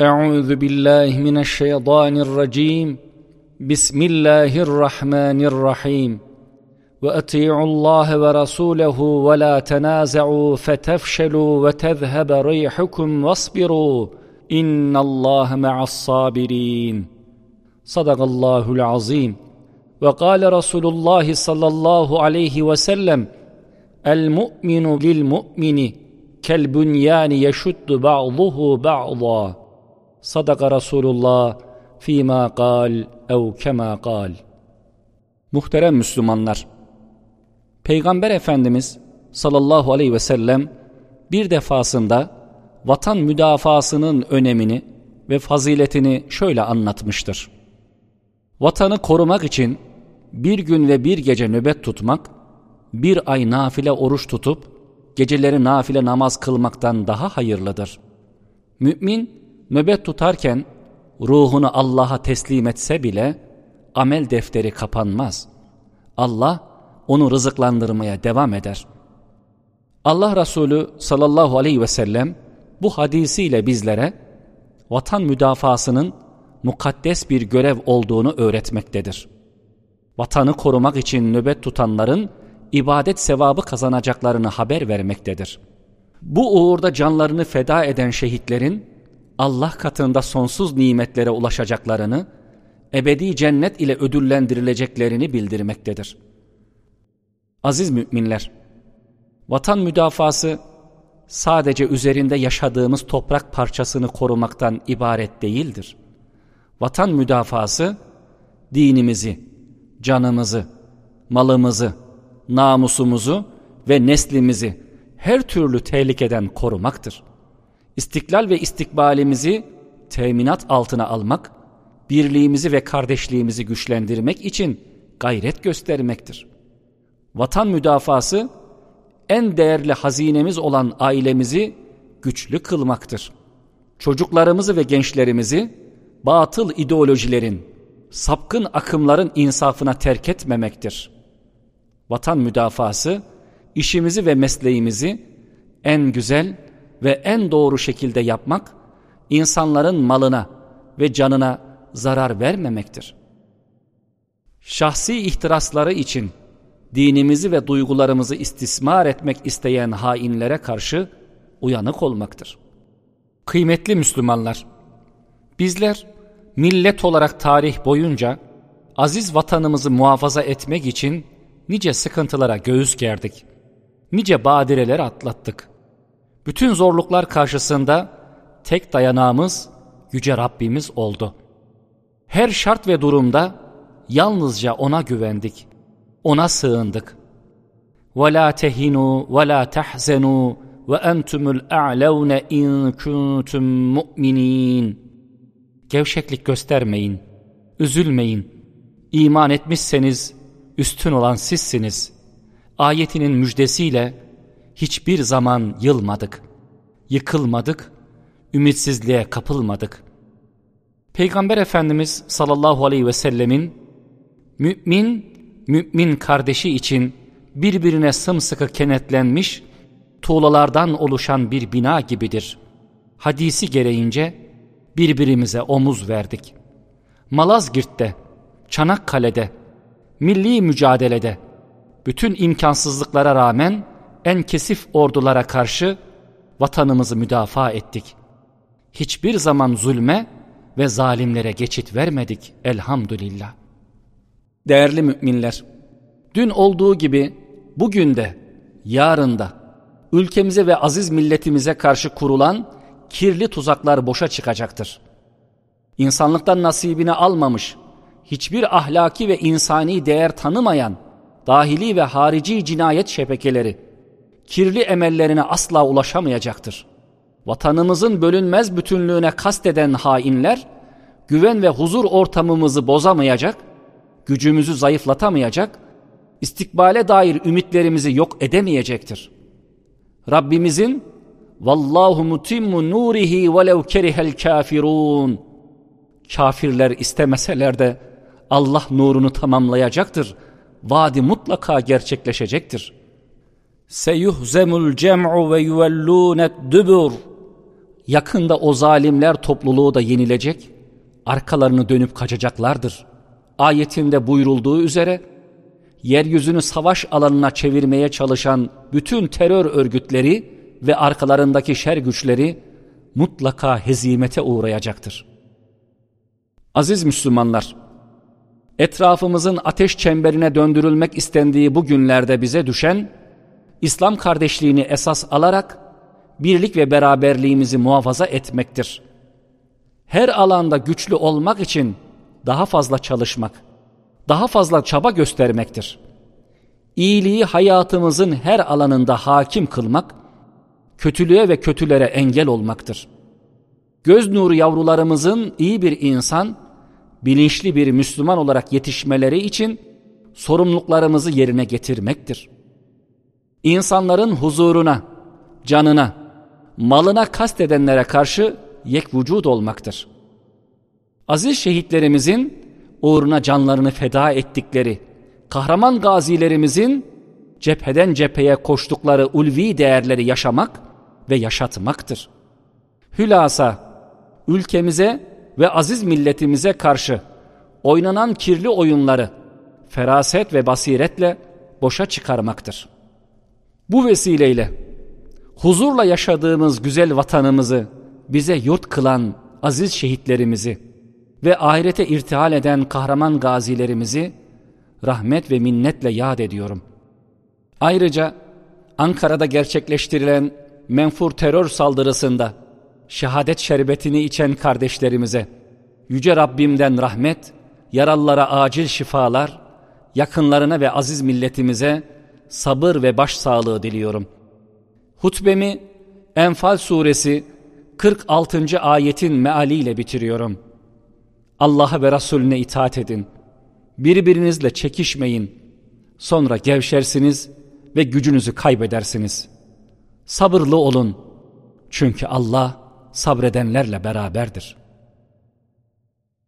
أعوذ بالله من الشيطان الرجيم. بسم الله الرحمن الرحيم. وأطيعوا الله ورسوله ولا تنازعوا فتفشلوا وتذهب ريحكم واصبروا. إن الله مع الصابرين. صدق الله العظيم. وقال رسول الله صلى الله عليه وسلم المؤمن للمؤمن كالبنيان يشد بعضه بعضا. Sadaka Resulullah fîmâ kal ev kemâ kal. Muhterem Müslümanlar, Peygamber Efendimiz sallallahu aleyhi ve sellem bir defasında vatan müdafasının önemini ve faziletini şöyle anlatmıştır. Vatanı korumak için bir gün ve bir gece nöbet tutmak, bir ay nafile oruç tutup, geceleri nafile namaz kılmaktan daha hayırlıdır. Mümin, nöbet tutarken ruhunu Allah'a teslim etse bile amel defteri kapanmaz. Allah onu rızıklandırmaya devam eder. Allah Resulü sallallahu aleyhi ve sellem bu hadisiyle bizlere vatan müdafasının mukaddes bir görev olduğunu öğretmektedir. Vatanı korumak için nöbet tutanların ibadet sevabı kazanacaklarını haber vermektedir. Bu uğurda canlarını feda eden şehitlerin Allah katında sonsuz nimetlere ulaşacaklarını, ebedi cennet ile ödüllendirileceklerini bildirmektedir. Aziz müminler, vatan müdafası sadece üzerinde yaşadığımız toprak parçasını korumaktan ibaret değildir. Vatan müdafası dinimizi, canımızı, malımızı, namusumuzu ve neslimizi her türlü tehlikeden korumaktır istiklal ve istikbalimizi teminat altına almak, birliğimizi ve kardeşliğimizi güçlendirmek için gayret göstermektir. Vatan müdafası en değerli hazinemiz olan ailemizi güçlü kılmaktır. Çocuklarımızı ve gençlerimizi batıl ideolojilerin, sapkın akımların insafına terk etmemektir. Vatan müdafası işimizi ve mesleğimizi en güzel ve en doğru şekilde yapmak, insanların malına ve canına zarar vermemektir. Şahsi ihtirasları için dinimizi ve duygularımızı istismar etmek isteyen hainlere karşı uyanık olmaktır. Kıymetli Müslümanlar, bizler millet olarak tarih boyunca aziz vatanımızı muhafaza etmek için nice sıkıntılara göğüs gerdik. Nice badireler atlattık. Bütün zorluklar karşısında tek dayanağımız Yüce Rabbimiz oldu. Her şart ve durumda yalnızca O'na güvendik. O'na sığındık. وَلَا تَهِنُوا وَلَا تَحْزَنُوا وَاَنْتُمُ الْاَعْلَوْنَ اِنْ كُنْتُمْ مُؤْمِنِينَ Gevşeklik göstermeyin, üzülmeyin. İman etmişseniz üstün olan sizsiniz. Ayetinin müjdesiyle hiçbir zaman yılmadık, yıkılmadık, ümitsizliğe kapılmadık. Peygamber Efendimiz sallallahu aleyhi ve sellemin mümin, mümin kardeşi için birbirine sımsıkı kenetlenmiş tuğlalardan oluşan bir bina gibidir. Hadisi gereğince birbirimize omuz verdik. Malazgirt'te, Çanakkale'de, milli mücadelede, bütün imkansızlıklara rağmen en kesif ordulara karşı vatanımızı müdafaa ettik. Hiçbir zaman zulme ve zalimlere geçit vermedik elhamdülillah. Değerli müminler, dün olduğu gibi bugün de, yarın da ülkemize ve aziz milletimize karşı kurulan kirli tuzaklar boşa çıkacaktır. İnsanlıktan nasibini almamış, hiçbir ahlaki ve insani değer tanımayan, dahili ve harici cinayet şebekeleri, kirli emellerine asla ulaşamayacaktır. Vatanımızın bölünmez bütünlüğüne kasteden hainler, güven ve huzur ortamımızı bozamayacak, gücümüzü zayıflatamayacak, istikbale dair ümitlerimizi yok edemeyecektir. Rabbimizin Vallahu mutimmu nurihi velev kerihel kafirun Kafirler istemeseler de Allah nurunu tamamlayacaktır. Vaadi mutlaka gerçekleşecektir.'' Seyuhzemul cem'u ve yuvellûnet dübür yakında o zalimler topluluğu da yenilecek, arkalarını dönüp kaçacaklardır. Ayetinde buyurulduğu üzere, yeryüzünü savaş alanına çevirmeye çalışan bütün terör örgütleri ve arkalarındaki şer güçleri mutlaka hezimete uğrayacaktır. Aziz Müslümanlar, etrafımızın ateş çemberine döndürülmek istendiği bu günlerde bize düşen, İslam kardeşliğini esas alarak birlik ve beraberliğimizi muhafaza etmektir. Her alanda güçlü olmak için daha fazla çalışmak, daha fazla çaba göstermektir. İyiliği hayatımızın her alanında hakim kılmak, kötülüğe ve kötülere engel olmaktır. Göz nuru yavrularımızın iyi bir insan, bilinçli bir Müslüman olarak yetişmeleri için sorumluluklarımızı yerine getirmektir. İnsanların huzuruna, canına, malına kastedenlere karşı yek vücud olmaktır. Aziz şehitlerimizin uğruna canlarını feda ettikleri, kahraman gazilerimizin cepheden cepheye koştukları ulvi değerleri yaşamak ve yaşatmaktır. Hülasa, ülkemize ve aziz milletimize karşı oynanan kirli oyunları feraset ve basiretle boşa çıkarmaktır. Bu vesileyle huzurla yaşadığımız güzel vatanımızı bize yurt kılan aziz şehitlerimizi ve ahirete irtihal eden kahraman gazilerimizi rahmet ve minnetle yad ediyorum. Ayrıca Ankara'da gerçekleştirilen menfur terör saldırısında şehadet şerbetini içen kardeşlerimize Yüce Rabbimden rahmet, yaralılara acil şifalar, yakınlarına ve aziz milletimize sabır ve başsağlığı diliyorum. Hutbemi Enfal suresi 46. ayetin mealiyle bitiriyorum. Allah'a ve Resulüne itaat edin. Birbirinizle çekişmeyin. Sonra gevşersiniz ve gücünüzü kaybedersiniz. Sabırlı olun. Çünkü Allah sabredenlerle beraberdir.''